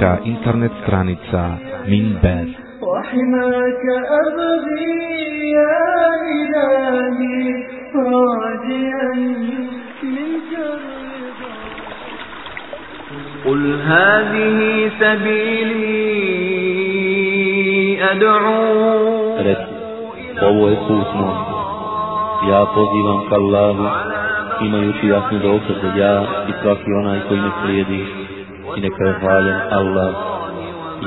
Islamska internet stranica Minber وحماك أبغي يا إلهي راجيا منك الرضا قل هذه سبيلي أدعو Reci, ovo je put moj. Ja pozivam ka Allahu, imajući jasnu dokaze ja i svaki onaj koji me slijedi. I neka je hvaljen Allah,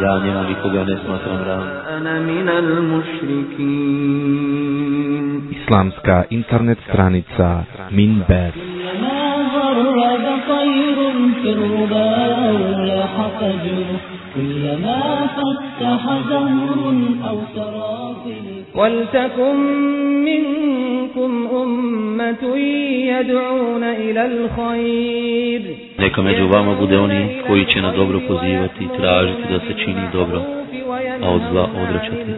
ja njemu nikoga ne smatram ravnim. أنا من المشركين Islamska internet stranica Minber كلما غرد طير في الربا أو لاح فجر كلما فتح زهر أو سرافل ولتكن منكم أمة يدعون إلى الخير. Neka među vama bude oni koji će na dobro pozivati i tražiti da se čini dobro, a od zla odračati.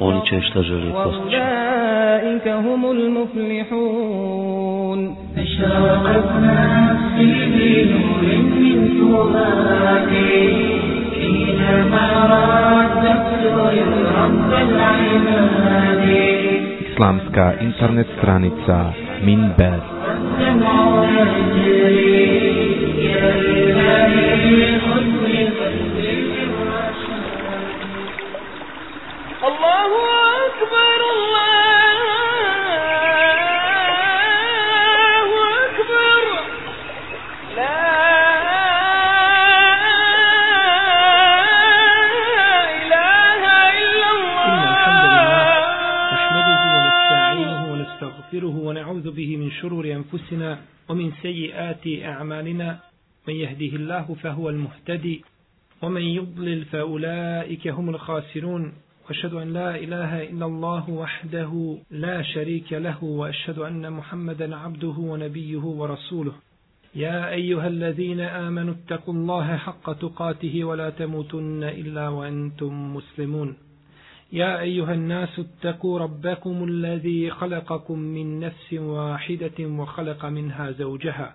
Oni će šta želi postići. Islamska internet stranica Minber. به من شرور أنفسنا ومن سيئات أعمالنا. من يهده الله فهو المهتدي. ومن يضلل فأولئك هم الخاسرون. وأشهد أن لا إله إلا الله وحده لا شريك له. وأشهد أن محمدا عبده ونبيه ورسوله. يا أيها الذين آمنوا اتقوا الله حق تقاته ولا تموتن إلا وأنتم مسلمون. يا أيها الناس اتقوا ربكم الذي خلقكم من نفس واحدة وخلق منها زوجها.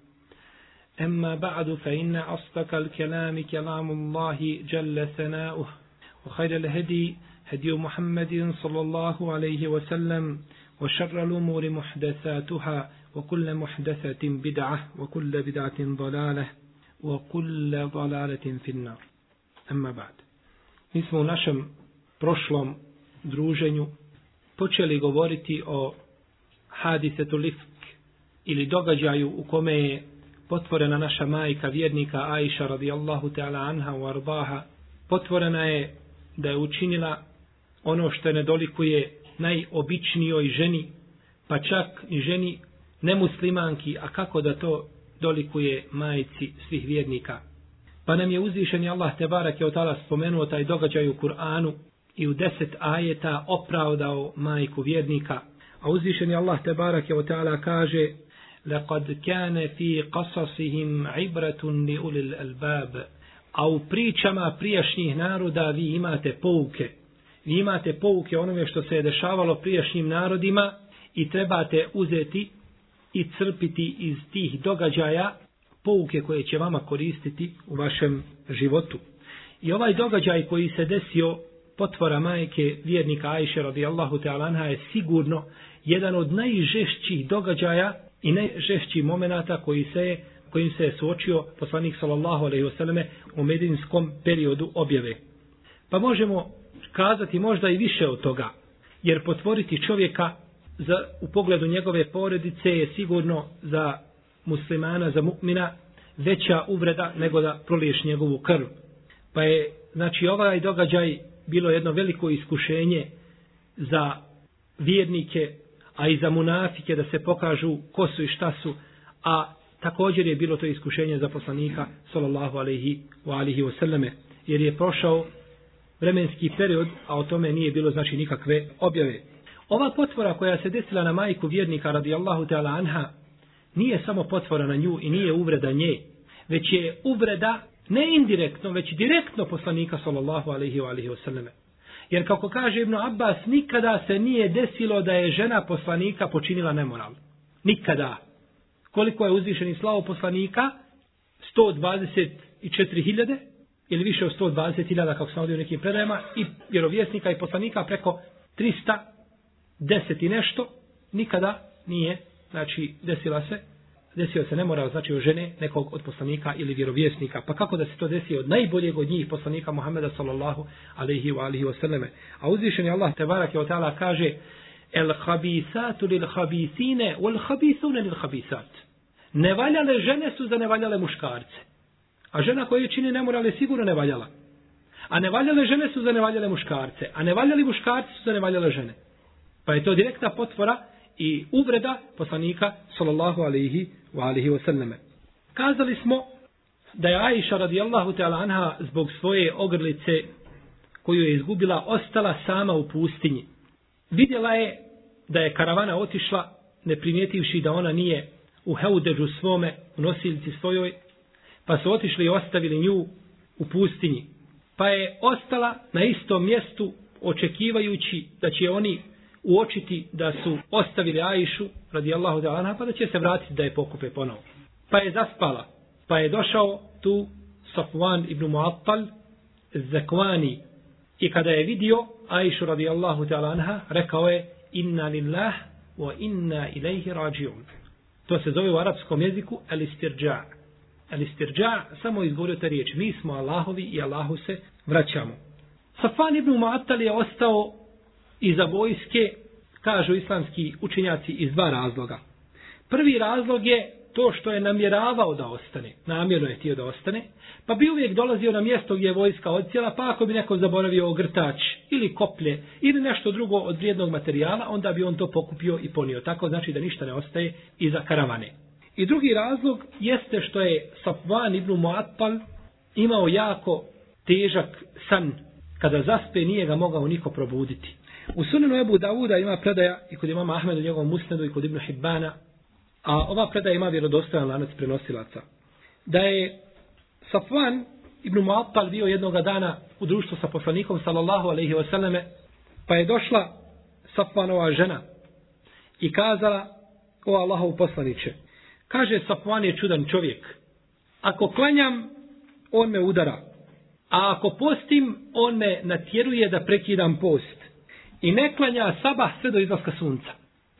أما بعد فإن أصدق الكلام كلام الله جل ثناؤه وخير الهدي هدي محمد صلى الله عليه وسلم وشر الأمور محدثاتها وكل محدثة بدعة وكل بدعة ضلالة وكل ضلالة في النار. أما بعد Mi smo u našem počeli govoriti o hadisetu lifk ili događaju u kome je potvorena naša majka vjernika Aisha radijallahu ta'ala anha u arbaha. Potvorena je da je učinila ono što ne dolikuje najobičnijoj ženi, pa čak i ženi nemuslimanki, a kako da to dolikuje majici svih vjernika. Pa nam je uzvišeni Allah te barak je otala spomenuo taj događaj u Kur'anu i u deset ajeta opravdao majku vjernika. A uzvišeni Allah te barak je otala kaže لقد كان في قصصهم عبرة لأولي الألباب a u pričama prijašnjih naroda vi imate pouke. Vi imate pouke onome što se je dešavalo prijašnjim narodima i trebate uzeti i crpiti iz tih događaja pouke koje će vama koristiti u vašem životu. I ovaj događaj koji se desio potvora majke vjernika Ajše radijallahu ta'ala anha je sigurno jedan od najžešćih događaja i najžešći momenata koji se je kojim se je suočio poslanik sallallahu alejhi ve selleme u medinskom periodu objave. Pa možemo kazati možda i više od toga, jer potvoriti čovjeka za, u pogledu njegove porodice je sigurno za muslimana, za mu'mina, veća uvreda nego da proliješ njegovu krv. Pa je, znači, ovaj događaj bilo jedno veliko iskušenje za vjernike, a i za munafike da se pokažu ko su i šta su, a također je bilo to iskušenje za poslanika sallallahu alaihi wa alihi wasallame, jer je prošao vremenski period, a o tome nije bilo znači nikakve objave. Ova potvora koja se desila na majku vjernika radijallahu ta'ala anha, nije samo potvora na nju i nije uvreda nje, već je uvreda ne indirektno, već direktno poslanika sallallahu alaihi wa alihi wasallame. Jer kako kaže Ibn Abbas, nikada se nije desilo da je žena poslanika počinila nemoral. Nikada. Koliko je uzvišeni slavo poslanika? 124.000 ili više od 120.000 kako sam ovdje u nekim predajama i vjerovjesnika i poslanika preko 310 i nešto nikada nije znači desila se desio se ne mora znači u žene nekog od poslanika ili vjerovjesnika. Pa kako da se to desi od najboljeg od njih poslanika Muhameda sallallahu alaihi wa alihi wa sallame. A uzvišeni Allah te je je ta'ala kaže el habisatu lil habisine wal habisune lil habisat. Nevaljale žene su za nevaljale muškarce. A žena koja čini nemorale sigurno nevaljala. A nevaljale žene su za nevaljale muškarce. A nevaljali muškarci su za nevaljale žene. Pa je to direktna potvora i uvreda poslanika sallallahu alaihi wa alihi wa sallame. Kazali smo da je Aisha radijallahu ta'ala anha zbog svoje ogrlice koju je izgubila ostala sama u pustinji. Vidjela je da je karavana otišla ne primijetivši da ona nije u heudežu svome, u nosilci svojoj, pa su otišli i ostavili nju u pustinji. Pa je ostala na istom mjestu očekivajući da će oni uočiti da su ostavili Ajšu radijallahu da anha, pa da će se vratiti da je pokupe ponovo. Pa je zaspala. Pa je došao tu Safwan ibn Mu'attal Zakvani. I kada je vidio Ajšu radijallahu ta'ala anha, rekao je inna lillah wa inna ilaihi rađiun. To se zove u arapskom jeziku al-istirđa. Al-istirđa samo izgovorio ta riječ. Mi smo Allahovi i Allahu se vraćamo. Safan ibn Mu'attal je ostao i za vojske, kažu islamski učenjaci, iz dva razloga. Prvi razlog je to što je namjeravao da ostane, namjerno je htio da ostane, pa bi uvijek dolazio na mjesto gdje je vojska odcijela, pa ako bi neko zaboravio ogrtač ili koplje ili nešto drugo od vrijednog materijala, onda bi on to pokupio i ponio. Tako znači da ništa ne ostaje iza karavane. I drugi razlog jeste što je Safvan ibn Muatpal imao jako težak san. Kada zaspe nije ga mogao niko probuditi. U sunanu Ebu Davuda ima predaja i kod imama Ahmeda u njegovom musnedu i kod Ibn Hibbana, a ova predaja ima vjerodostojan lanac prenosilaca. Da je Safvan ibn Muattal bio jednoga dana u društvu sa poslanikom sallallahu alaihi wasallame, pa je došla Safvanova žena i kazala, o Allahov poslaniće, kaže Safvan je čudan čovjek, ako klanjam, on me udara, a ako postim, on me natjeruje da prekidam post i ne klanja sabah sve do izlaska sunca.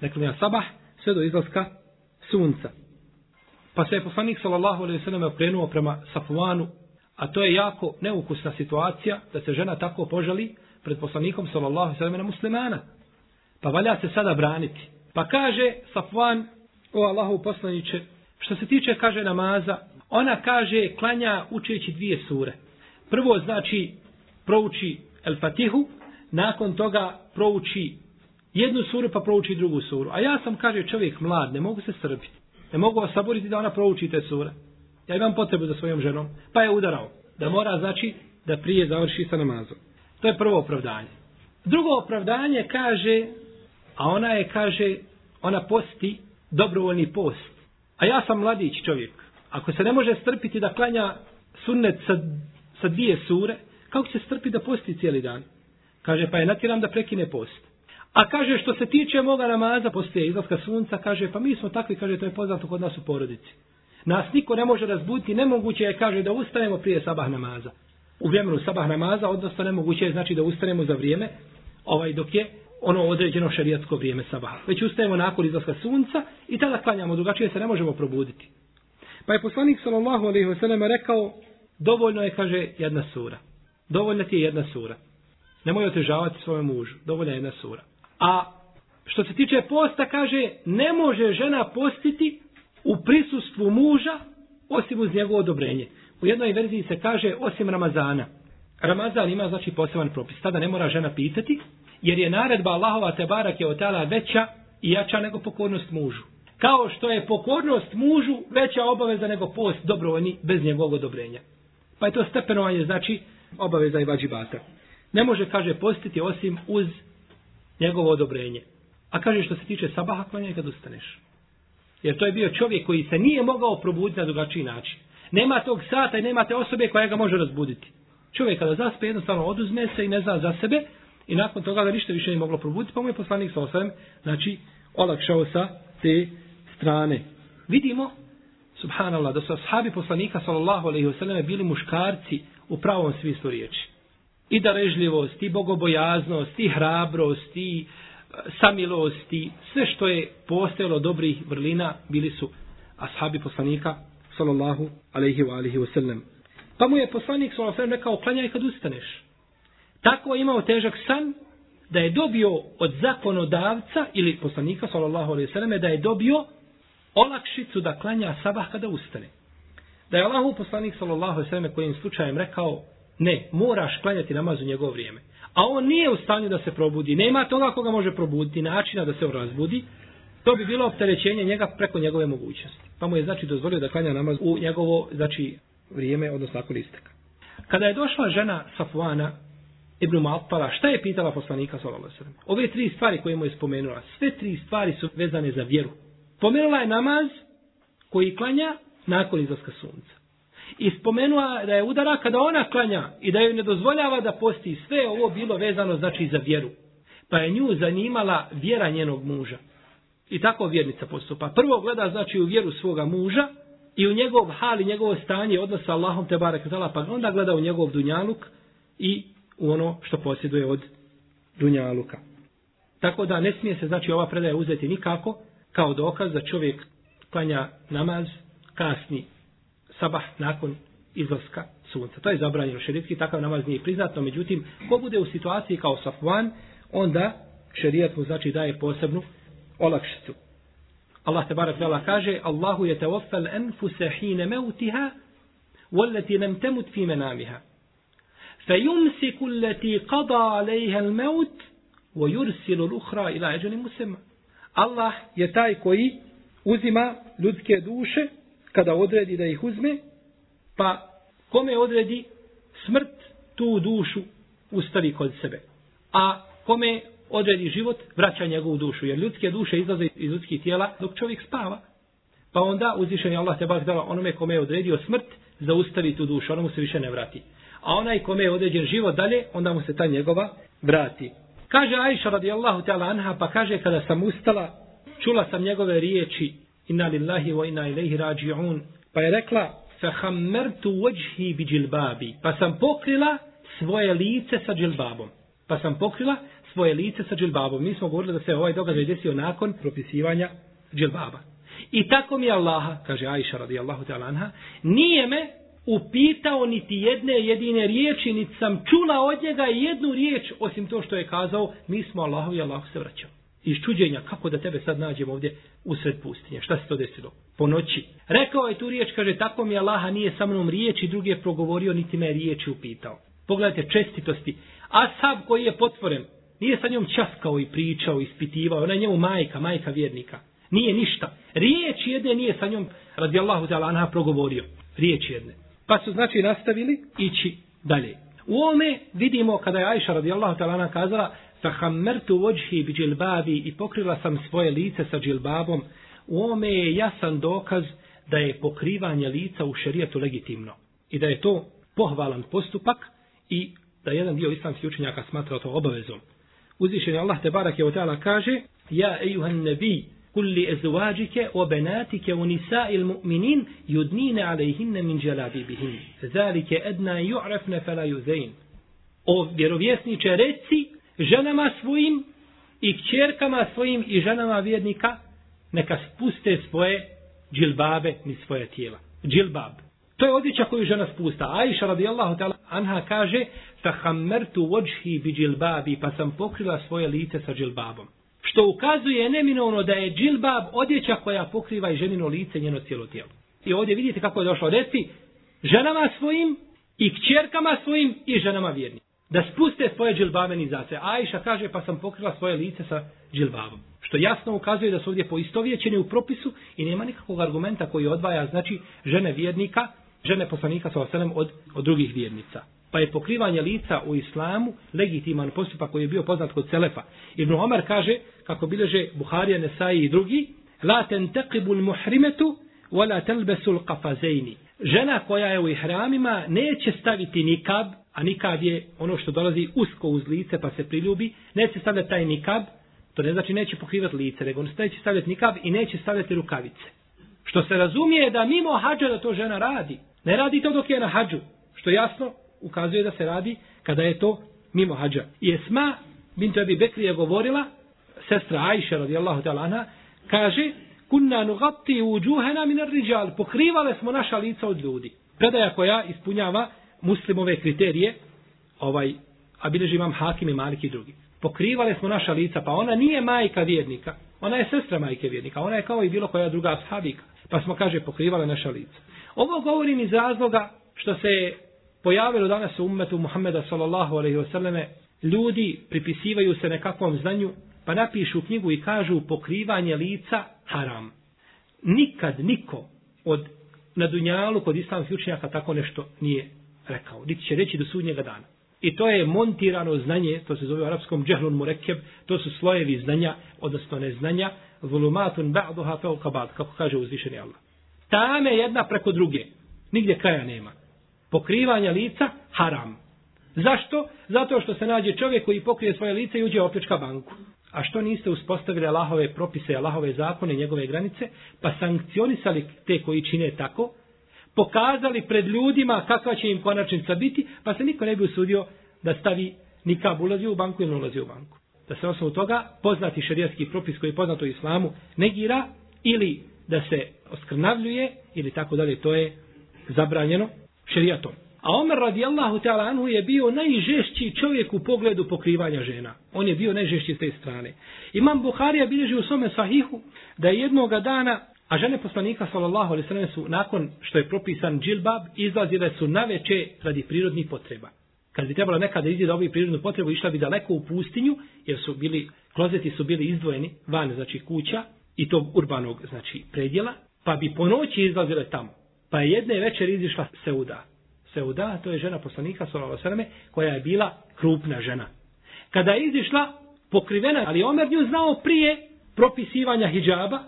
Ne klanja sabah sve do izlaska sunca. Pa se je poslanik sallallahu alaihi sallam okrenuo prema Safuanu, a to je jako neukusna situacija da se žena tako požali pred poslanikom sallallahu alaihi sallam na muslimana. Pa valja se sada braniti. Pa kaže Safuan, o Allahu poslaniće, što se tiče kaže namaza, ona kaže klanja učeći dvije sure. Prvo znači prouči El Fatihu, nakon toga prouči jednu suru pa prouči drugu suru. A ja sam, kaže čovjek mlad, ne mogu se strpiti. Ne mogu vas saboriti da ona prouči te sure. Ja imam potrebu za svojom ženom. Pa je udarao. Da mora, znači, da prije završi sa namazom. To je prvo opravdanje. Drugo opravdanje kaže, a ona je, kaže, ona posti dobrovoljni post. A ja sam mladić čovjek. Ako se ne može strpiti da klanja sunnet sa, sa dvije sure, kako će strpiti da posti cijeli dan? Kaže, pa je natjeram da prekine post. A kaže, što se tiče moga namaza poslije izlaska sunca, kaže, pa mi smo takvi, kaže, to je poznato kod nas u porodici. Nas niko ne može razbuditi, nemoguće je, kaže, da ustajemo prije sabah namaza. u vremenu sabah namaza, odnosno nemoguće je znači da ustanemo za vrijeme ovaj dok je ono određeno šerijatsko vrijeme sabaha. Već ustajemo nakon izlaska sunca i tada klanjamo, drugačije se ne možemo probuditi. Pa je poslanik sallallahu alejhi ve sellem rekao dovoljno je kaže jedna sura. Dovoljna ti je jedna sura. Nemoj otežavati svojem mužu. Dovolja jedna sura. A što se tiče posta kaže ne može žena postiti u prisustvu muža osim uz njegovo odobrenje. U jednoj verziji se kaže osim Ramazana. Ramazan ima znači poseban propis. Tada ne mora žena pitati, jer je naredba Allahova te barak je otala veća i jača nego pokornost mužu. Kao što je pokornost mužu veća obaveza nego post dobrovoljni bez njegovog odobrenja. Pa je to stepenovanje znači obaveza i vađibata. Ne može, kaže, postiti osim uz njegovo odobrenje. A kaže što se tiče sabaha, klanja kad ustaneš. Jer to je bio čovjek koji se nije mogao probuditi na drugačiji način. Nema tog sata i nema te osobe koja ga može razbuditi. Čovjek kada zaspe jednostavno oduzme se i ne zna za sebe i nakon toga ga ništa više nije moglo probuditi, pa mu je poslanik sa osvrem, znači, olakšao sa te strane. Vidimo, subhanallah, da su ashabi poslanika sallallahu alaihi wasallam bili muškarci u pravom smislu riječi. I darežljivost, i bogobojaznost, i hrabrost, i e, samilost, i sve što je postojalo dobrih vrlina, bili su ashabi poslanika sallallahu alaihi wa alihi wasallam. Pa mu je poslanik sallallahu alaihi rekao, klanjaj kad ustaneš. Tako je imao težak san da je dobio od zakonodavca ili poslanika sallallahu alejhi ve da je dobio olakšicu da klanja sabah kada ustane. Da je Allahu poslanik sallallahu alejhi ve selleme kojim slučajem rekao ne, moraš klanjati namaz u njegovo vrijeme. A on nije u stanju da se probudi. Nema toga koga može probuditi, načina da se on razbudi. To bi bilo opterećenje njega preko njegove mogućnosti. Pa mu je znači dozvolio da klanja namaz u njegovo znači vrijeme, odnosno nakon isteka. Kada je došla žena Safuana Ibn Malpala, šta je pitala poslanika sallallahu alejhi? Ove tri stvari koje mu je spomenula, sve tri stvari su vezane za vjeru. Pomenula je namaz koji klanja nakon izlaska sunca. I spomenula da je udara kada ona klanja i da joj ne dozvoljava da posti sve ovo bilo vezano znači za vjeru. Pa je nju zanimala vjera njenog muža. I tako vjernica postupa. Prvo gleda znači u vjeru svoga muža i u njegov hal i njegovo stanje odnosa sa Allahom te barek pa onda gleda u njegov dunjaluk i u ono što posjeduje od dunjaluka. Tako da ne smije se znači ova predaja uzeti nikako kao dokaz da čovjek klanja namaz kasni sabah nakon izlaska sunca. To je zabranjeno šerijatski, takav namaz nije priznat, međutim, ko bude u situaciji kao Safvan, onda šerijat mu znači daje posebnu olakšicu. Allah te barak dala kaže Allahu je teofel enfuse hine meutiha wallati nem temut fi menamiha. فيمسك التي قضى عليها الموت ويرسل الأخرى إلى أجل مسمى Allah je taj koji uzima ljudske duše kada odredi da ih uzme, pa kome odredi smrt, tu dušu ustavi kod sebe. A kome odredi život, vraća njegovu dušu, jer ljudske duše izlaze iz ljudskih tijela dok čovjek spava. Pa onda uzvišen je Allah te bak dala onome kome je odredio smrt, zaustavi tu dušu, ono mu se više ne vrati a onaj kome je određen život dalje, onda mu se ta njegova vrati. Kaže Aisha radijallahu ta'ala anha, pa kaže kada sam ustala, čula sam njegove riječi, inna lillahi wa inna ilaihi rađi'un, pa je rekla, fahammertu wajhi bi džilbabi, pa sam pokrila svoje lice sa džilbabom. Pa sam pokrila svoje lice sa džilbabom. Mi smo govorili da se ovaj događaj desio nakon propisivanja džilbaba. I tako mi Allaha, kaže Aisha radijallahu ta'ala anha, nije me upitao niti jedne jedine riječi, niti sam čula od njega jednu riječ, osim to što je kazao, mi smo Allahovi i Allah se vraćao. Iz čuđenja, kako da tebe sad nađem ovdje u sred pustinje, šta se to desilo? Po noći. Rekao je tu riječ, kaže, tako mi Allaha nije sa mnom riječ i drugi je progovorio, niti me riječi upitao. Pogledajte čestitosti. Ashab koji je potvoren, nije sa njom časkao i pričao, ispitivao, ona je njemu majka, majka vjernika. Nije ništa. Riječ jedne nije sa njom, radijallahu ta'ala, anha progovorio. Riječ jedne. Pa su znači nastavili ići dalje. U ome vidimo kada je Ajša radijallahu ta'ala kazala fahammertu vođhi bi džilbabi i pokrila sam svoje lice sa džilbabom. U ome je jasan dokaz da je pokrivanje lica u šerijetu legitimno. I da je to pohvalan postupak i da jedan dio islamskih učenjaka smatra to obavezom. Uzvišen je Allah te barak je ta'ala kaže Ja ejuhan nebi kulli ezvađike o benatike u nisa il mu'minin judnine alejhinne min dželabibihin. Zalike edna ju'rafne fela juzein. O vjerovjesniče reci ženama svojim i kćerkama svojim i ženama vjernika neka spuste svoje džilbabe ni svoje tijela. Džilbab. To je odjeća koju žena spusta. Aisha radijallahu ta'ala anha kaže fahammertu wajhi bi džilbabi pa sam pokrila svoje lice sa džilbabom. Što ukazuje neminovno da je džilbab odjeća koja pokriva i ženino lice njeno cijelo tijelo. I ovdje vidite kako je došlo. Reci ženama svojim i kćerkama svojim i ženama vjernim. Da spuste svoje džilbabe nizace. Ajša kaže pa sam pokrila svoje lice sa džilbabom. Što jasno ukazuje da su ovdje poistovjećeni u propisu i nema nikakvog argumenta koji odvaja znači žene vjernika, žene poslanika sa oselem od, od drugih vjernica. Pa je pokrivanje lica u islamu legitiman postupak koji je bio poznat kod Selefa. Ibn Omar kaže, kako bileže Buharija, Nesai i drugi, La tentaqibul muhrimetu, wala telbesul qafazejni. Žena koja je u ihramima neće staviti nikab, a nikab je ono što dolazi usko uz lice pa se priljubi, neće stavljati taj nikab, to ne znači neće pokrivati lice, nego neće stavljati nikab i neće stavljati rukavice. Što se razumije da mimo hađa da to žena radi. Ne radi to dok je na hađu. Što jasno ukazuje da se radi kada je to mimo hađa. I Esma bint Abi Bekri je govorila, sestra Ajša radijallahu talana, kaže, kunna nugatti uđuhena minar riđal, pokrivale smo naša lica od ljudi. Predaja koja ispunjava muslimove kriterije, ovaj, a bileži imam hakim i malik i drugi. Pokrivale smo naša lica, pa ona nije majka vjernika, ona je sestra majke vjernika, ona je kao i bilo koja druga sahabika. Pa smo, kaže, pokrivale naša lica. Ovo govorim iz razloga što se pojavilo danas u ummetu Muhammeda sallallahu alaihi wasallame, ljudi pripisivaju se nekakvom znanju, pa napišu knjigu i kažu pokrivanje lica haram. Nikad niko od na dunjalu kod islamskih učenjaka tako nešto nije rekao. Niti će reći do sudnjega dana. I to je montirano znanje, to se zove u arapskom džehlun murekeb, to su slojevi znanja, odnosno neznanja, volumatun ba'duha fauka ba'd, kako kaže uzvišeni Allah. Tame jedna preko druge. Nigdje kraja nema pokrivanja lica haram. Zašto? Zato što se nađe čovjek koji pokrije svoje lice i uđe u opljačka banku. A što niste uspostavili Allahove propise, Allahove zakone, njegove granice, pa sankcionisali te koji čine tako, pokazali pred ljudima kakva će im konačnica biti, pa se niko ne bi usudio da stavi nikab ulazi u banku ili ne ulazi u banku. Da se osnovu toga poznati šarijatski propis koji je poznat u islamu negira ili da se oskrnavljuje ili tako dalje, to je zabranjeno šerijatom. A Omer radijallahu ta'ala anhu je bio najžešći čovjek u pogledu pokrivanja žena. On je bio najžešći s te strane. Imam Buharija bilježi u svome sahihu da je jednoga dana, a žene poslanika sallallahu alaihi sallam su nakon što je propisan džilbab, izlazile su na veče radi prirodnih potreba. Kad bi trebalo nekada izići da obavi prirodnu potrebu, išla bi daleko u pustinju, jer su bili, klozeti su bili izdvojeni van, znači kuća, i tog urbanog, znači, predjela, pa bi po noći izlazile tamo. Pa je jedne večer izišla Seuda. Seuda, to je žena poslanika, sallallahu alejhi koja je bila krupna žena. Kada je izišla, pokrivena, ali Omer nju znao prije propisivanja hijjaba,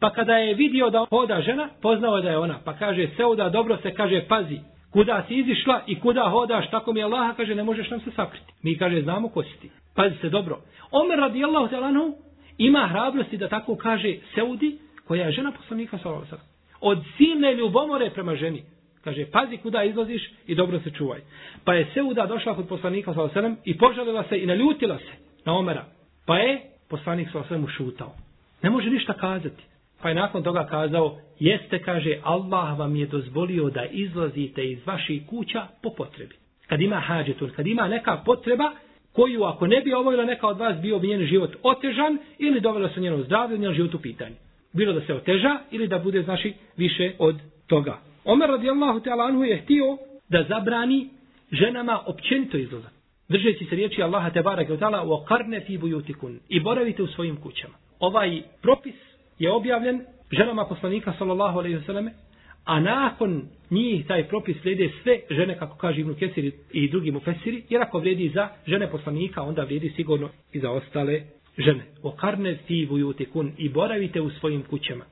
pa kada je vidio da hoda žena, poznao da je ona. Pa kaže, Seuda, dobro se kaže, pazi, kuda si izišla i kuda hodaš, tako mi Allah kaže, ne možeš nam se sakriti. Mi kaže, znamo ko si ti. Pazi se dobro. Omer radijallahu ta'lanu ima hrabrosti da tako kaže Seudi, koja je žena poslanika sallallahu od silne ljubomore prema ženi. Kaže, pazi kuda izlaziš i dobro se čuvaj. Pa je Seuda došla kod poslanika sa osanem i požalila se i naljutila se na Omera. Pa je poslanik sa osanem ušutao. Ne može ništa kazati. Pa je nakon toga kazao, jeste, kaže, Allah vam je dozvolio da izlazite iz vaših kuća po potrebi. Kad ima hađetun, kad ima neka potreba, koju ako ne bi obavila neka od vas, bio bi njen život otežan ili dovela se njeno zdravlje, njen život u pitanju bilo da se oteža ili da bude znači više od toga. Omer radijallahu ta'ala anhu je htio da zabrani ženama općenito izlazak. Držeći se riječi Allaha te barake u ta'ala wa qarne fi bujutikun i boravite u svojim kućama. Ovaj propis je objavljen ženama poslanika sallallahu alejhi ve selleme a nakon njih taj propis slijede sve žene, kako kaže Ibn Kesir i drugi mu fesiri, jer ako vredi za žene poslanika, onda vredi sigurno i za ostale žene. O karne ti vujutikun i boravite u svojim kućama.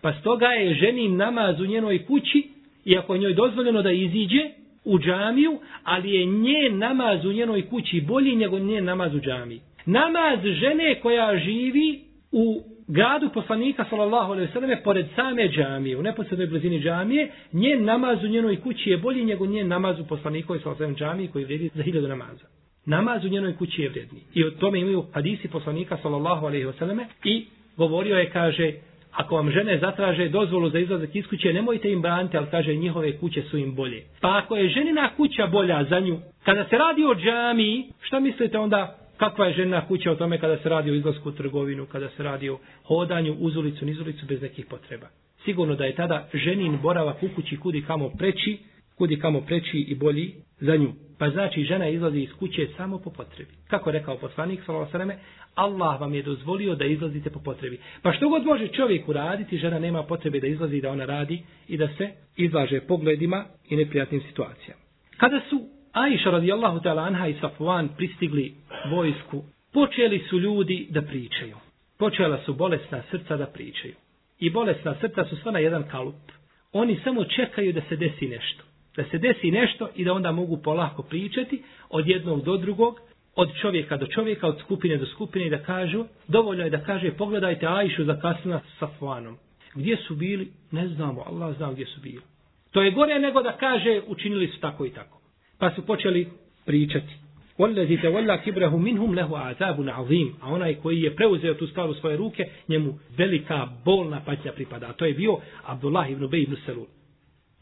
Pa stoga je ženi namaz u njenoj kući, iako je njoj dozvoljeno da iziđe u džamiju, ali je nje namaz u njenoj kući bolji nego nje namaz u džamiji. Namaz žene koja živi u gradu poslanika sallallahu alejhi ve selleme pored same džamije, u neposrednoj blizini džamije, njen namaz u njenoj kući je bolji nego njen namaz u poslanikovoj sallallahu alejhi džamiji koji vrijedi za hiljadu namaza. Namaz u njenoj kući je vrijedni. I o tome imaju hadisi poslanika sallallahu alejhi ve selleme i govorio je kaže Ako vam žene zatraže dozvolu za izlazak iz kuće, nemojte im braniti, ali kaže njihove kuće su im bolje. Pa ako je ženina kuća bolja za nju, kada se radi o džamiji, šta mislite onda kakva je žena kuća o tome kada se radi o izlasku u trgovinu, kada se radi o hodanju uz ulicu, niz ulicu bez nekih potreba. Sigurno da je tada ženin boravak u kući kudi kamo preći, kudi kamo preći i bolji za nju. Pa znači žena izlazi iz kuće samo po potrebi. Kako rekao poslanik sallallahu Allah vam je dozvolio da izlazite po potrebi. Pa što god može čovjek uraditi, žena nema potrebe da izlazi da ona radi i da se izlaže pogledima i neprijatnim situacijama. Kada su Aisha radijallahu ta'ala anha i Safwan pristigli vojsku, počeli su ljudi da pričaju. Počela su bolesna srca da pričaju. I bolesna srca su sva na jedan kalup. Oni samo čekaju da se desi nešto da se desi nešto i da onda mogu polako pričati od jednog do drugog, od čovjeka do čovjeka, od skupine do skupine i da kažu, dovoljno je da kaže, pogledajte Ajšu za sa s Safuanom. Gdje su bili? Ne znamo, Allah zna gdje su bili. To je gore nego da kaže, učinili su tako i tako pa su počeli pričati. Wallazi tawalla kibrahu minhum lahu azabun azim. A onaj koji je preuzeo tu stvar u svoje ruke, njemu velika bolna patnja pripada. A to je bio Abdullah ibn Ubej ibn Selul.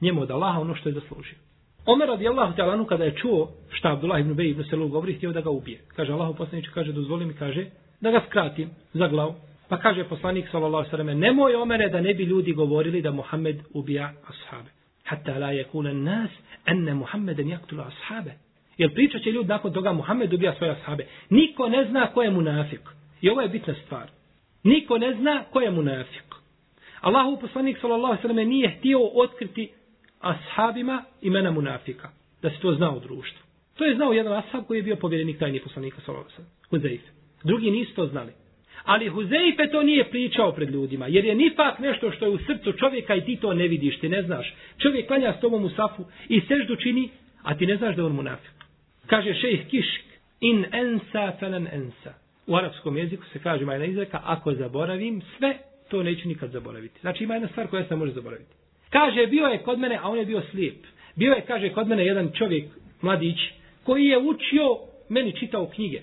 Njemu od Allaha ono što je zaslužio. Omer radi Allahu talanu kada je čuo šta Abdullah ibn Ubej ibn Selul govori, htio da ga ubije. Kaže Allahu poslaniću, kaže dozvoli mi, kaže da ga skratim za glavu. Pa kaže poslanik sallallahu alejhi ve selleme: nemoj Omere da ne bi ljudi govorili da Muhammed ubija ashabe. Hatta la yakuna nas anna Muhammeden yaqtulu ashabe. Jer pričat će ljudi nakon toga Muhammed ubija svoje ashabe. Niko ne zna ko je munafik. I ovo je bitna stvar. Niko ne zna ko je munafik. Allahu poslanik sallallahu alejhi ve nije htio otkriti ashabima imena munafika. Da se to zna u društvu. To je znao jedan ashab koji je bio povjerenik tajni poslanika sallallahu Salosa. Huzeife. Drugi nisu to znali. Ali Huzeife to nije pričao pred ljudima. Jer je nifak nešto što je u srcu čovjeka i ti to ne vidiš, ti ne znaš. Čovjek klanja s tobom u safu i seždu čini, a ti ne znaš da je on munafik. Kaže šejh Kišk, in ensa felen ensa. U arapskom jeziku se kaže majna izreka, ako zaboravim sve, to neću nikad zaboraviti. Znači ima jedna stvar koja se može zaboraviti. Kaže, bio je kod mene, a on je bio slijep. Bio je, kaže, kod mene jedan čovjek, mladić, koji je učio, meni čitao knjige.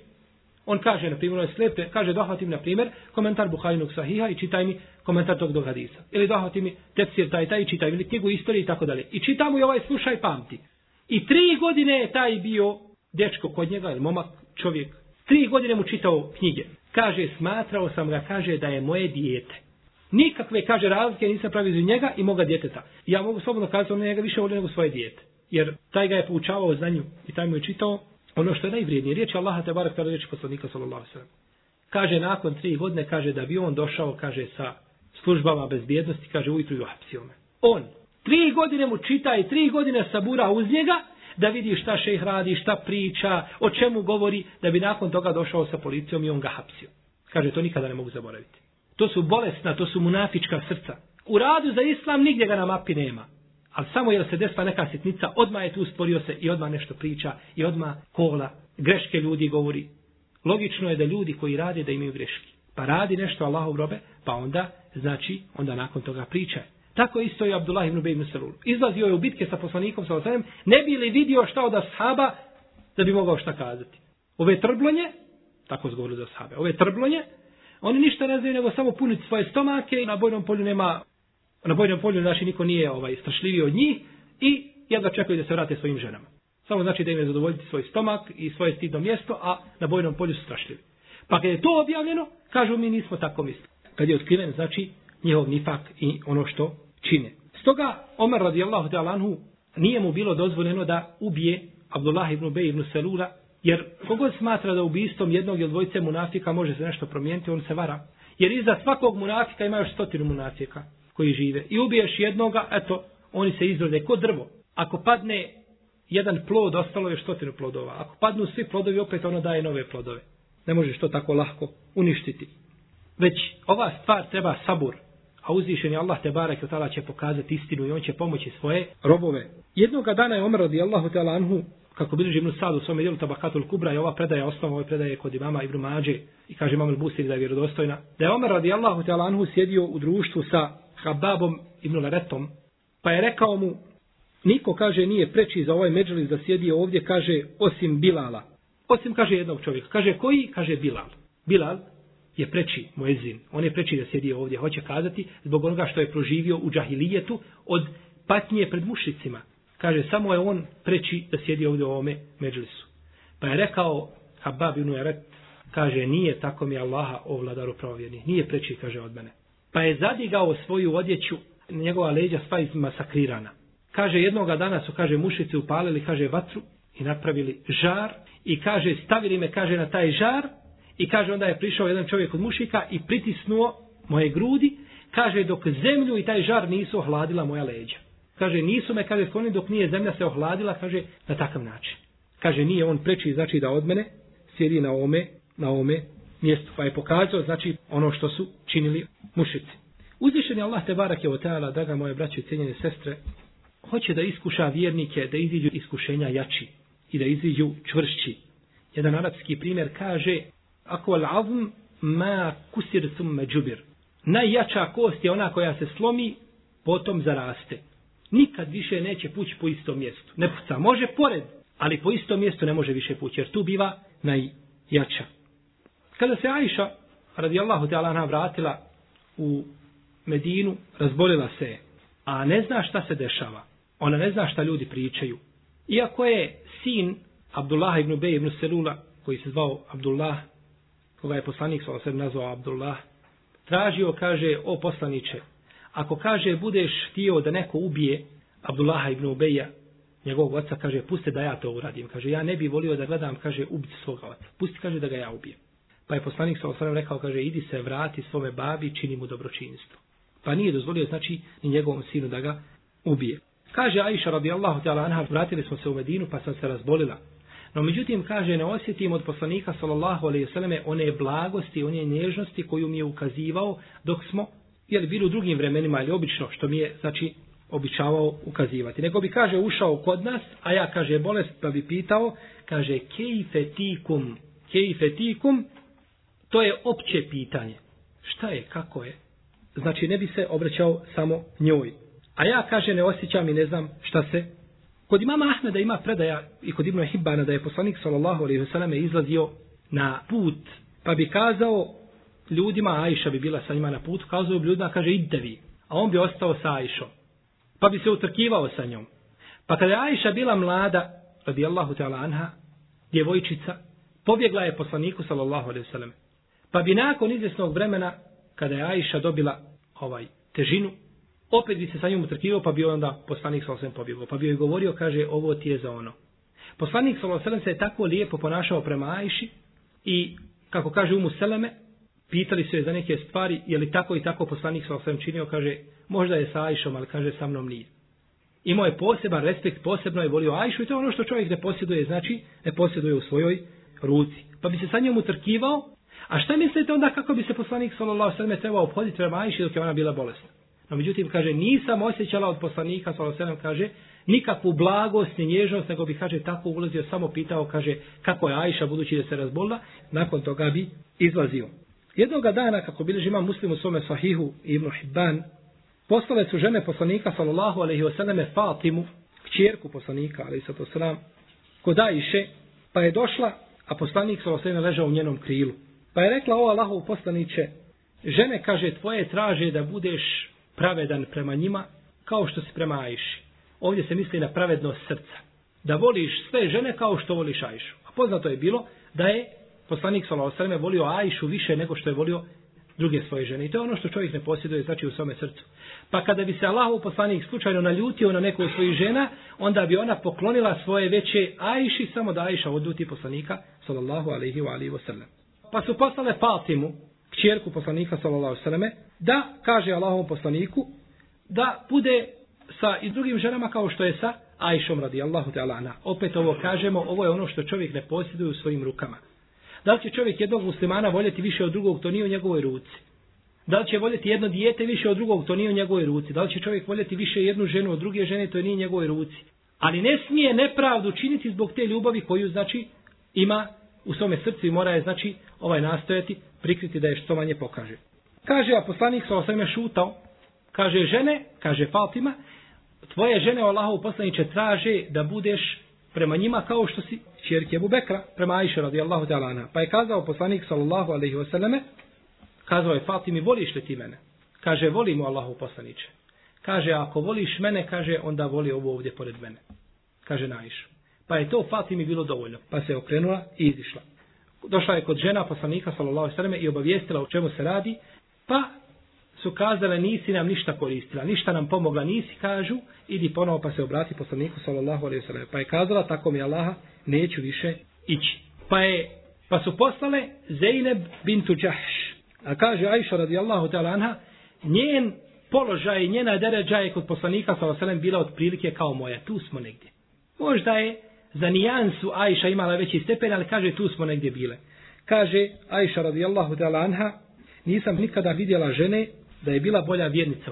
On kaže, na primjer, on kaže, dohvatim, na primjer, komentar Buharinog sahiha i čitaj mi komentar tog do hadisa. Ili dohvatim mi tepsir taj, taj, čitaj mi knjigu istorije i tako dalje. I čita mu i ovaj slušaj pamti. I tri godine je taj bio dečko kod njega, ili momak, čovjek. Tri godine mu čitao knjige. Kaže, smatrao sam ga, kaže, da je moje dijete. Nikakve, kaže, razlike nisam pravio iz njega i moga djeteta. Ja mogu slobodno kazati, on njega više volio nego svoje dijete. Jer taj ga je poučavao znanju i taj mu je čitao ono što je najvrijednije. Riječ Allaha te barak riječ poslanika sallallahu sallam. Kaže, nakon tri godine, kaže, da bi on došao, kaže, sa službama bezbjednosti, kaže, ujutru i uhapsio me. On, tri godine mu čita i tri godine sabura uz njega, da vidi šta šejh radi, šta priča, o čemu govori, da bi nakon toga došao sa policijom i on ga hapsio. Kaže, to nikada ne mogu zaboraviti. To su bolesna, to su munafička srca. U radu za islam nigdje ga na mapi nema. Ali samo jer se despa neka sitnica, odma je tu stvorio se i odma nešto priča i odma kola. Greške ljudi govori. Logično je da ljudi koji rade da imaju greške. Pa radi nešto Allahov robe, pa onda, znači, onda nakon toga priča. Tako isto je Abdullah ibn Ubej ibn Salul. Izlazio je u bitke sa poslanikom sa osanem, ne bi li vidio šta od ashaba da bi mogao šta kazati. Ove trblonje, tako zgovorili za ashabe, ove trblonje, Oni ništa ne znaju nego samo puniti svoje stomake i na bojnom polju nema, na bojnom polju naši niko nije ovaj strašljiviji od njih i jedva čekaju da se vrate svojim ženama. Samo znači da im je zadovoljiti svoj stomak i svoje stidno mjesto, a na bojnom polju su strašljivi. Pa kad je to objavljeno, kažu mi nismo tako mislili. Kad je otkriven, znači njihov nifak i ono što čine. Stoga Omer radijallahu ta'ala anhu nije mu bilo dozvoljeno da ubije Abdullah ibn Ubej ibn Selula Jer kogod smatra da ubistom jednog ili dvojice munafika može se nešto promijeniti, on se vara. Jer iza svakog munafika ima još stotinu munafika koji žive. I ubiješ jednoga, eto, oni se izrode kod drvo. Ako padne jedan plod, ostalo je stotinu plodova. Ako padnu svi plodovi, opet ono daje nove plodove. Ne možeš to tako lahko uništiti. Već ova stvar treba sabur. a uzvišen je Allah te barek tala će pokazati istinu i on će pomoći svoje robove. Jednog dana je Omer radijallahu ta'ala anhu kako bilježi Ibn Sa'd u svom dijelu Tabakatul Kubra i ova predaja osnova ove predaje kod imama Ibn Mađe i kaže imam Al-Busiri da je vjerodostojna. Da je Omer radijallahu ta'ala anhu sjedio u društvu sa Hababom Ibn Laretom pa je rekao mu niko kaže nije preči za ovaj međalis da sjedi ovdje kaže osim Bilala. Osim kaže jednog čovjeka. Kaže koji? Kaže Bilal. Bilal je preči muezin. On je preči da sjedi ovdje. Hoće kazati zbog onoga što je proživio u džahilijetu od patnje pred mušicima. Kaže, samo je on preči da sjedi ovdje u ovome međlisu. Pa je rekao Habab ibn Eret, kaže, nije tako mi Allaha o vladaru pravovjerni. Nije preči, kaže, od mene. Pa je zadigao svoju odjeću, njegova leđa sva izmasakrirana. Kaže, jednoga dana su, kaže, mušice upalili, kaže, vatru i napravili žar i kaže, stavili me, kaže, na taj žar I kaže onda je prišao jedan čovjek od mušika i pritisnuo moje grudi. Kaže dok zemlju i taj žar nisu ohladila moja leđa. Kaže nisu me, kaže skloni dok nije zemlja se ohladila, kaže na takav način. Kaže nije on preči znači da od mene sjedi na ome, na ome mjestu. Pa je pokazao znači ono što su činili mušici. Uzvišen je Allah te barak o oteala, draga moje braće i cijenjene sestre, hoće da iskuša vjernike, da iziđu iskušenja jači i da iziđu čvršći. Jedan arapski primjer kaže, ako al azm ma kusir summe džubir. Najjača kost je ona koja se slomi, potom zaraste. Nikad više neće pući po istom mjestu. Ne puca, može pored, ali po istom mjestu ne može više pući, jer tu biva najjača. Kada se Ajša, radijallahu ta'ala, ona vratila u Medinu, razbolila se a ne zna šta se dešava. Ona ne zna šta ljudi pričaju. Iako je sin Abdullah ibn Bej ibn Selula, koji se zvao Abdullah koga je poslanik sa osem nazvao Abdullah, tražio, kaže, o poslaniće, ako kaže, budeš htio da neko ubije Abdullaha ibn Ubeja, njegovog oca, kaže, puste da ja to uradim. Kaže, ja ne bi volio da gledam, kaže, ubiti svoga oca. Pusti, kaže, da ga ja ubijem. Pa je poslanik sa osam rekao, kaže, idi se, vrati svome babi, čini mu dobročinstvo. Pa nije dozvolio, znači, ni njegovom sinu da ga ubije. Kaže Aisha radijallahu ta'ala anha, vratili smo se u Medinu, pa sam se razbolila. No međutim kaže ne osjetim od poslanika sallallahu alejhi ve selleme one blagosti, one nježnosti koju mi je ukazivao dok smo jer bili u drugim vremenima ili obično što mi je znači običavao ukazivati. Nego bi kaže ušao kod nas, a ja kaže bolest pa bi pitao, kaže kejfe tikum, kejfe tikum, to je opće pitanje. Šta je, kako je? Znači ne bi se obraćao samo njoj. A ja kaže ne osjećam i ne znam šta se Kod imama Ahmeda ima predaja i kod Ibnu Hibbana da je poslanik sallallahu alejhi ve selleme izlazio na put, pa bi kazao ljudima, Ajša bi bila sa njima na putu, kazao bi ljudima, kaže, idite vi. A on bi ostao sa Ajšom. Pa bi se utrkivao sa njom. Pa kada je Ajša bila mlada, radijallahu ta'ala anha, djevojčica, pobjegla je poslaniku, sallallahu alaihi selleme. Pa bi nakon izvjesnog vremena, kada je Ajša dobila ovaj težinu, opet bi se sa njom utrkivao, pa bi onda poslanik sa osvijem pobjegao. Pa bi joj govorio, kaže, ovo ti je za ono. Poslanik sa osvijem se je tako lijepo ponašao prema Ajši i, kako kaže Umu Seleme, pitali su je za neke stvari, je li tako i tako poslanik sa osvijem činio, kaže, možda je sa Ajšom, ali kaže, sa mnom nije. Imao je poseban respekt, posebno je volio Ajšu i to je ono što čovjek ne posjeduje, znači ne posjeduje u svojoj ruci. Pa bi se sa njom utrkivao, a šta mislite onda kako bi se poslanik sallallahu alejhi ve sellem trebao obhoditi prema Ajši dok je ona bila bolesna? No međutim, kaže, nisam osjećala od poslanika, sallallahu kaže, nikakvu blagost ni nježnost, nego bi, kaže, tako ulazio, samo pitao, kaže, kako je Ajša, budući da se razbolila, nakon toga bi izlazio. Jednoga dana, kako bilježi imam muslim u svome sahihu Ibn Hibban, poslale su žene poslanika, sallallahu alaihi wasallam, Fatimu, kćerku poslanika, alaihi sallam, kod Ajše, pa je došla, a poslanik, sallallahu alaihi ležao u njenom krilu. Pa je rekla, o Allahov poslaniće, žene, kaže, tvoje traže da budeš pravedan prema njima kao što si prema Ajši. Ovdje se misli na pravednost srca. Da voliš sve žene kao što voliš Ajšu. A poznato je bilo da je poslanik Salao volio Ajšu više nego što je volio druge svoje žene. I to je ono što čovjek ne posjeduje, znači u svome srcu. Pa kada bi se Allahov poslanik slučajno naljutio na neku od svojih žena, onda bi ona poklonila svoje veće Ajši samo da Ajša odluti poslanika sallallahu alaihi wa alihi wa sallam. Pa su poslale Fatimu, kćerku poslanika sallallahu alejhi da kaže Allahovom poslaniku da bude sa i drugim ženama kao što je sa Ajšom radijallahu ta'ala anha. Opet ovo kažemo, ovo je ono što čovjek ne posjeduje u svojim rukama. Da li će čovjek jednog muslimana voljeti više od drugog, to nije u njegovoj ruci. Da li će voljeti jedno dijete više od drugog, to nije u njegovoj ruci. Da li će čovjek voljeti više jednu ženu od druge žene, to nije u njegovoj ruci. Ali ne smije nepravdu činiti zbog te ljubavi koju, znači, ima u svome srcu i mora je, znači, ovaj nastojati prikriti da je što manje pokaže. Kaže, a poslanik sa osam je šutao, kaže žene, kaže Fatima, tvoje žene Allahov poslaniće traže da budeš prema njima kao što si čerke Abu Bekra, prema Aisha radijallahu ta'ala. Pa je kazao poslanik sallallahu alaihi wasallame, kazao je Fatimi, voliš li ti mene? Kaže, volim u Allahu poslaniće. Kaže, ako voliš mene, kaže, onda voli ovo ovdje pored mene. Kaže na Aisha. Pa je to Fatimi bilo dovoljno. Pa se okrenula i izišla. Došla je kod žena poslanika sallallahu sallam i obavijestila o čemu se radi. Pa su kazale nisi nam ništa koristila, ništa nam pomogla nisi, kažu, idi ponovo pa se obrati poslaniku sallallahu alejhi ve. Pa je kazala tako mi Allaha, neću više ići. Pa je pa su poslale Zeyneb bintu Jahš. A kaže Ajša radijallahu ta'ala anha, njen položaj, njena deređa je kod poslanika sallallahu alejhi ve bila otprilike kao moja. Tu smo negdje. Možda je za nijansu Ajša imala veći stepen, ali kaže tu smo negdje bile. Kaže Ajša radijallahu ta'ala anha, nisam nikada vidjela žene da je bila bolja vjernica.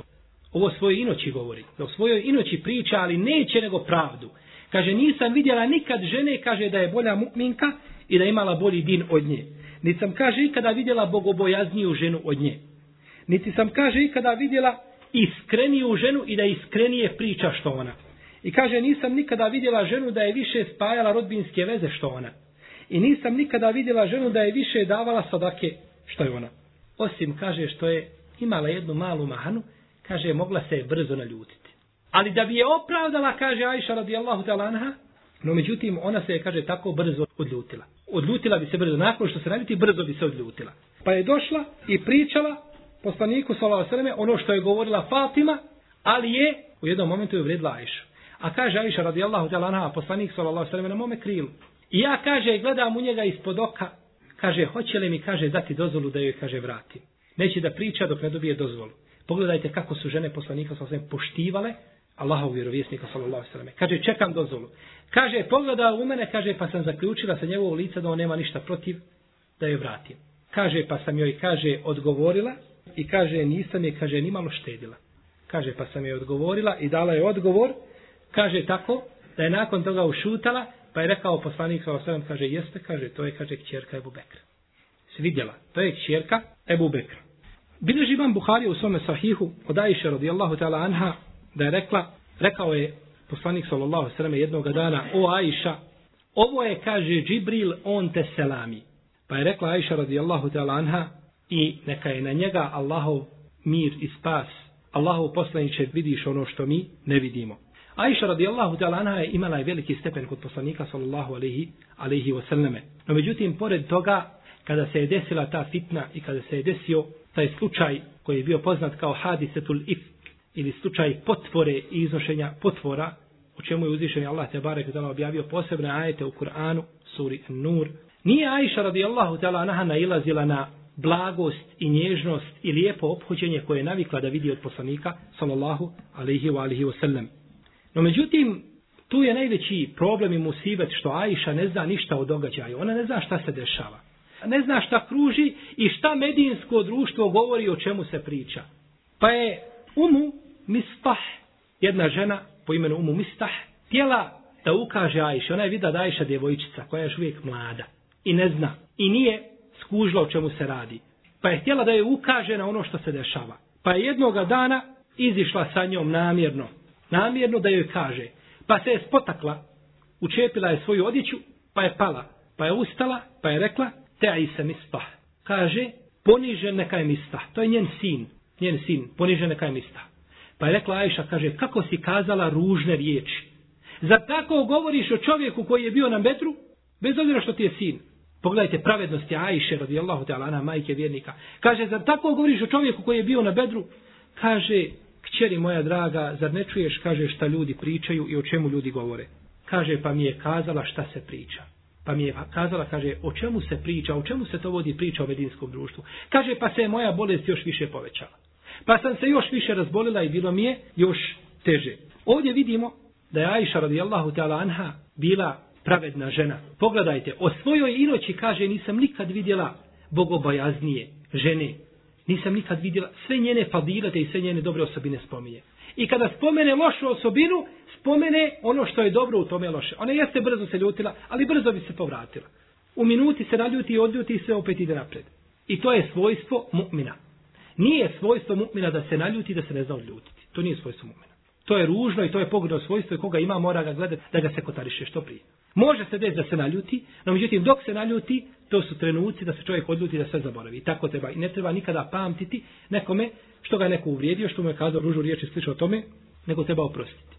Ovo svoje inoći govori. Da o svojoj inoći priča, ali neće nego pravdu. Kaže, nisam vidjela nikad žene, kaže da je bolja mu'minka i da je imala bolji din od nje. Niti sam, kaže, ikada vidjela bogobojazniju ženu od nje. Niti sam, kaže, ikada vidjela iskreniju ženu i da iskrenije priča što ona. I kaže, nisam nikada vidjela ženu da je više spajala rodbinske veze što ona. I nisam nikada vidjela ženu da je više davala sadake što je ona. Osim, kaže, što je imala jednu malu mahanu, kaže, mogla se brzo naljutiti. Ali da bi je opravdala, kaže Ajša radijallahu ta'ala anha, no međutim, ona se je, kaže, tako brzo odljutila. Odljutila bi se brzo, nakon što se naljuti, brzo bi se odljutila. Pa je došla i pričala poslaniku sallallahu alejhi ono što je govorila Fatima, ali je u jednom momentu je uvredila Ajša. A kaže Aisha radijallahu ta'ala anha, poslanik sallallahu alejhi na mome krilu. I ja kaže gledam u njega ispod oka, kaže hoće li mi kaže dati dozvolu da joj kaže vratim. Neće da priča dok ne dobije dozvolu. Pogledajte kako su žene poslanika sa osvijem poštivale Allahov vjerovjesnika sallallahu alejhi ve sellem. Kaže čekam dozvolu. Kaže pogleda u mene, kaže pa sam zaključila sa njegovog lica da on nema ništa protiv da je vratim. Kaže pa sam joj kaže odgovorila i kaže nisam je kaže ni malo štedila. Kaže pa sam joj odgovorila i dala je odgovor. Kaže tako da je nakon toga ušutala pa je rekao poslanik sallallahu alejhi ve sellem kaže jeste kaže to je kaže kćerka Ebu Bekra. Svidjela. To je kćerka Ebu Bekra. Bileži vam Buhari u svome sahihu od Aisha radijallahu ta'ala anha da je rekla, rekao je poslanik sallallahu sallam jednog dana, o Aisha, ovo je, kaže Džibril, on te selami. Pa je rekla Aisha radijallahu ta'ala anha i neka je na njega Allahov mir i spas. Allahov poslaniće vidiš ono što mi ne vidimo. Aisha radijallahu ta'ala anha je imala je veliki stepen kod poslanika sallallahu alaihi, alaihi wasallame. No međutim, pored toga, kada se je desila ta fitna i kada se je desio taj slučaj koji je bio poznat kao hadisetul ifk ili slučaj potvore i iznošenja potvora o čemu je uzvišen Allah te barek da objavio posebne ajete u Kur'anu suri Nur nije Aisha radijallahu ta'ala anha nailazila na blagost i nježnost i lijepo obhođenje koje je navikla da vidi od poslanika sallallahu alaihi wa alihi wasallam no međutim tu je najveći problem i musibet što Aisha ne zna ništa o događaju ona ne zna šta se dešava ne zna šta kruži i šta medijinsko društvo govori o čemu se priča. Pa je Umu Mistah, jedna žena po imenu Umu Mistah, tjela da ukaže Ajša. Ona je vida da Ajša djevojčica koja je još uvijek mlada i ne zna i nije skužila o čemu se radi. Pa je htjela da je ukaže na ono što se dešava. Pa je jednoga dana izišla sa njom namjerno. Namjerno da joj kaže. Pa se je spotakla, učepila je svoju odjeću, pa je pala. Pa je ustala, pa je rekla, te se mistah. Kaže, ponižen neka je mistah. To je njen sin. Njen sin, ponižen neka je mistah. Pa je rekla Ajša, kaže, kako si kazala ružne riječi? Za tako govoriš o čovjeku koji je bio na metru, bez obzira što ti je sin? Pogledajte pravednosti Ajše, radijallahu ta'ala, majke vjernika. Kaže, za tako govoriš o čovjeku koji je bio na bedru? Kaže, Čeri moja draga, zar ne čuješ, kaže, šta ljudi pričaju i o čemu ljudi govore? Kaže, pa mi je kazala šta se priča. Pa mi je kazala, kaže, o čemu se priča, o čemu se to vodi priča o medinskom društvu. Kaže, pa se je moja bolest još više povećala. Pa sam se još više razbolila i bilo mi je još teže. Ovdje vidimo da je Aisha radijallahu ta'ala anha bila pravedna žena. Pogledajte, o svojoj inoći kaže, nisam nikad vidjela bogobojaznije žene. Nisam nikad vidjela sve njene fadilete i sve njene dobre osobine spominje. I kada spomene lošu osobinu, spomene ono što je dobro u tome loše. Ona jeste brzo se ljutila, ali brzo bi se povratila. U minuti se naljuti i odljuti i sve opet ide napred. I to je svojstvo mu'mina. Nije svojstvo mu'mina da se naljuti i da se ne zna odljutiti. To nije svojstvo mu'mina. To je ružno i to je pogledno svojstvo i koga ima mora ga gledati da ga se kotariše što prije. Može se desiti da se naljuti, no međutim dok se naljuti, to su trenuci da se čovjek odljuti da sve zaboravi. I tako treba. I ne treba nikada pamtiti nekome što ga je neko uvrijedio, što mu je kazao ružu i slično o tome, nego treba oprostiti.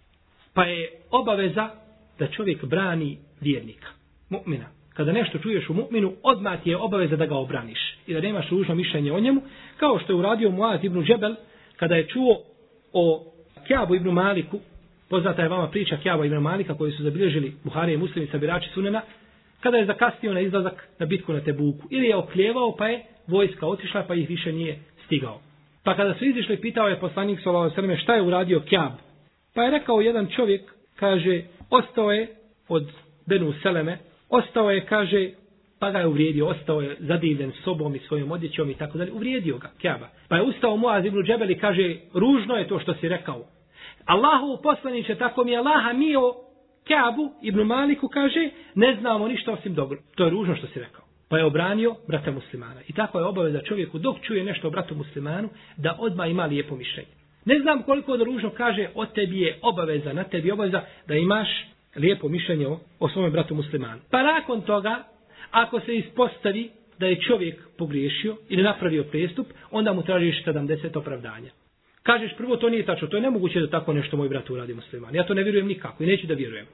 Pa je obaveza da čovjek brani vjernika, mu'mina. Kada nešto čuješ u mu'minu, odmah ti je obaveza da ga obraniš i da nemaš ružno mišljenje o njemu, kao što je uradio Muaz ibn Džebel, kada je čuo o Kjabu ibn Maliku, poznata je vama priča Kjaba ibn Malika koju su zabilježili Buharije i muslimi sabirači sunena, kada je zakasnio na izlazak na bitku na Tebuku. Ili je okljevao pa je vojska otišla pa ih više nije stigao. Pa kada su izišli pitao je poslanik Salao Srme šta je uradio Kjab. Pa je rekao jedan čovjek, kaže, ostao je od Benu Seleme, ostao je, kaže, pa ga je uvrijedio, ostao je zadivljen sobom i svojom odjećom i tako dalje, uvrijedio ga, Kjaba. Pa je ustao Muaz ibn Džebel i kaže, ružno je to što si rekao. Allahu poslaniće, tako mi je Allaha mio Kjabu ibn Maliku kaže, ne znamo ništa osim dobro. To je ružno što si rekao. Pa je obranio brata muslimana. I tako je obaveza čovjeku dok čuje nešto o bratu muslimanu, da odmah ima lijepo mišljenje. Ne znam koliko da ružno kaže, o tebi je obaveza, na tebi je obaveza da imaš lijepo mišljenje o, o svome bratu muslimanu. Pa nakon toga, ako se ispostavi da je čovjek pogriješio ili napravio prestup, onda mu tražiš 70 opravdanja. Kažeš prvo to nije tačno, to je nemoguće da tako nešto moj brat uradi musliman. Ja to ne vjerujem nikako i neću da vjerujem.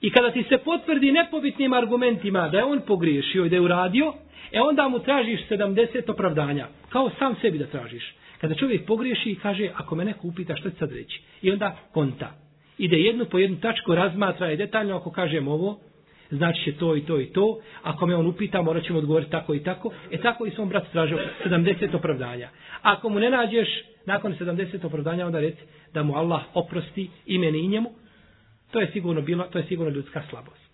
I kada ti se potvrdi nepobitnim argumentima da je on pogriješio i da je uradio, e onda mu tražiš 70 opravdanja. Kao sam sebi da tražiš. Kada čovjek pogriješi i kaže, ako me neko upita što će sad reći. I onda konta. Ide jednu po jednu tačku, razmatra je detaljno, ako kažem ovo, znači će to i to i to. Ako me on upita, morat ćemo odgovoriti tako i tako. E tako i svom brat tražio 70 opravdanja. Ako mu ne nađeš nakon 70 opravdanja, onda reci da mu Allah oprosti imeni i njemu. To je sigurno bilo, to je sigurno ljudska slabost.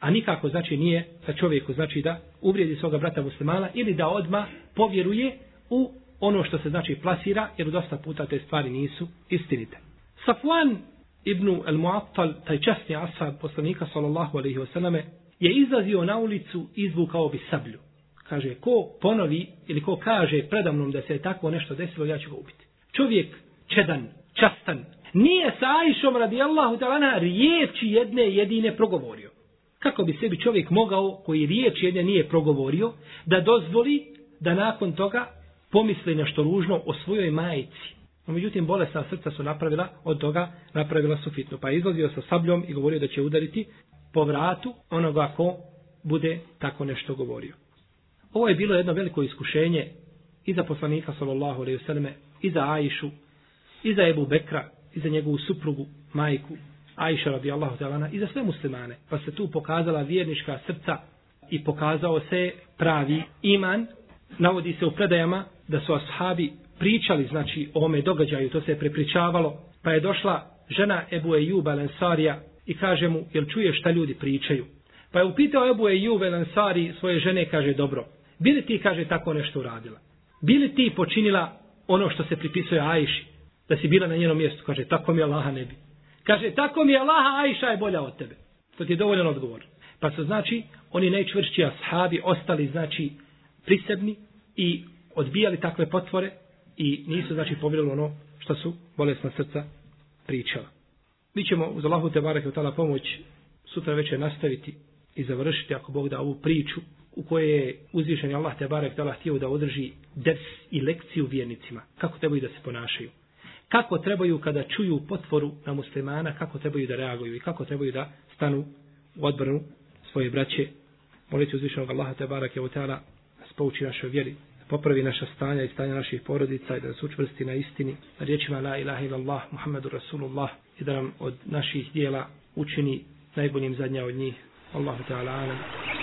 A nikako znači nije sa čovjeku znači da uvrijedi svoga brata muslimana ili da odma povjeruje u ono što se znači plasira, jer dosta puta te stvari nisu istinite. Safwan ibn al-Mu'attal, taj časni asab poslanika sallallahu alaihi wasallame, je izlazio na ulicu i izvukao bi sablju. Kaže, ko ponovi ili ko kaže predamnom da se je tako nešto desilo, ja ću ga ubiti. Čovjek čedan, častan, nije sa Ajšom radijallahu talana riječi jedne jedine progovorio. Kako bi sebi čovjek mogao, koji riječ jedne nije progovorio, da dozvoli da nakon toga pomisli nešto ružno o svojoj majici. No, međutim, bolesna srca su napravila, od toga napravila su fitnu. Pa je izlazio sa sabljom i govorio da će udariti po vratu onoga ko bude tako nešto govorio. Ovo je bilo jedno veliko iskušenje i za poslanika sallallahu alejhi ve selleme i za Ajšu i za Ebu Bekra i za njegovu suprugu majku Ajša radijallahu ta'ala i za sve muslimane. Pa se tu pokazala vjernička srca i pokazao se pravi iman. Navodi se u predajama da su ashabi pričali znači o ome događaju to se je prepričavalo. Pa je došla žena Ebu Ejuba Lensarija i kaže mu jel čuješ šta ljudi pričaju? Pa je upitao Ebu Ejub Lensari svoje žene kaže dobro Bili ti, kaže, tako nešto uradila? Bili ti počinila ono što se pripisuje Ajši? Da si bila na njenom mjestu? Kaže, tako mi Allaha ne bi. Kaže, tako mi Allaha Ajša je bolja od tebe. To ti je dovoljan odgovor. Pa se znači, oni najčvršći ashabi ostali, znači, prisebni i odbijali takve potvore i nisu, znači, povjerili ono što su bolesna srca pričala. Mi ćemo uz Allahu te barake od pomoć sutra večer nastaviti i završiti, ako Bog da, ovu priču u koje je uzvišen Allah te barek tala htio da održi ders i lekciju vjernicima. Kako trebaju da se ponašaju. Kako trebaju kada čuju potvoru na muslimana, kako trebaju da reaguju i kako trebaju da stanu u odbranu svoje braće. Molite uzvišenog Allaha te barek je tala da spouči našoj vjeri, da popravi naša stanja i stanja naših porodica i da nas učvrsti na istini, na riječima la ilaha illallah, Muhammedu Rasulullah i da nam od naših dijela učini najboljim zadnja od njih. Allahu Teala alam.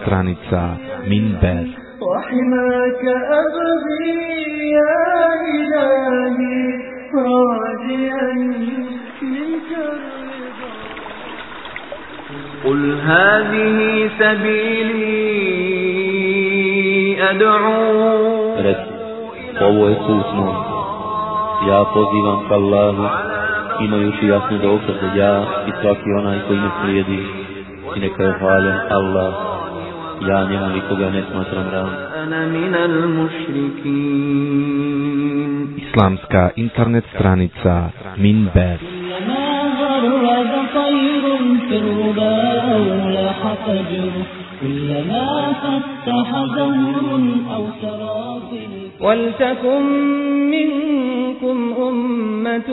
stranica Minber وحماك أبغي يا إلهي راجيا منك الرضا قل هذه سبيلي أدعو Reci, ovo je put moj. Ja pozivam ka Allahu, imajući jasne dokaze ja i svaki onaj koji me slijedi. I neka je hvaljen Allah. يعني ملك جانس مسرم أنا من المشركين. إسلامska internet من Minber كلما فتح زهر أو سراب ولتكن منكم أمة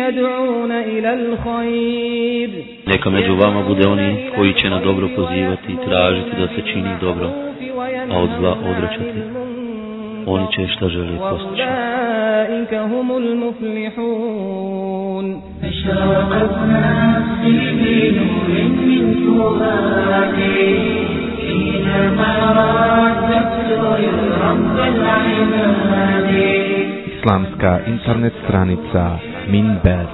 يدعون إلى الخير Neka među vama bude oni koji će na dobro pozivati i tražiti da se čini dobro, a od zla odrećati. Oni će šta žele postići. أولئك هم المفلحون أشرقت نفسي بنور من فؤادي حينما ردت لرب العباد islamská internet stranica Minber.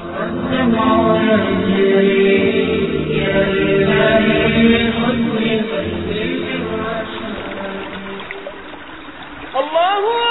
Allahu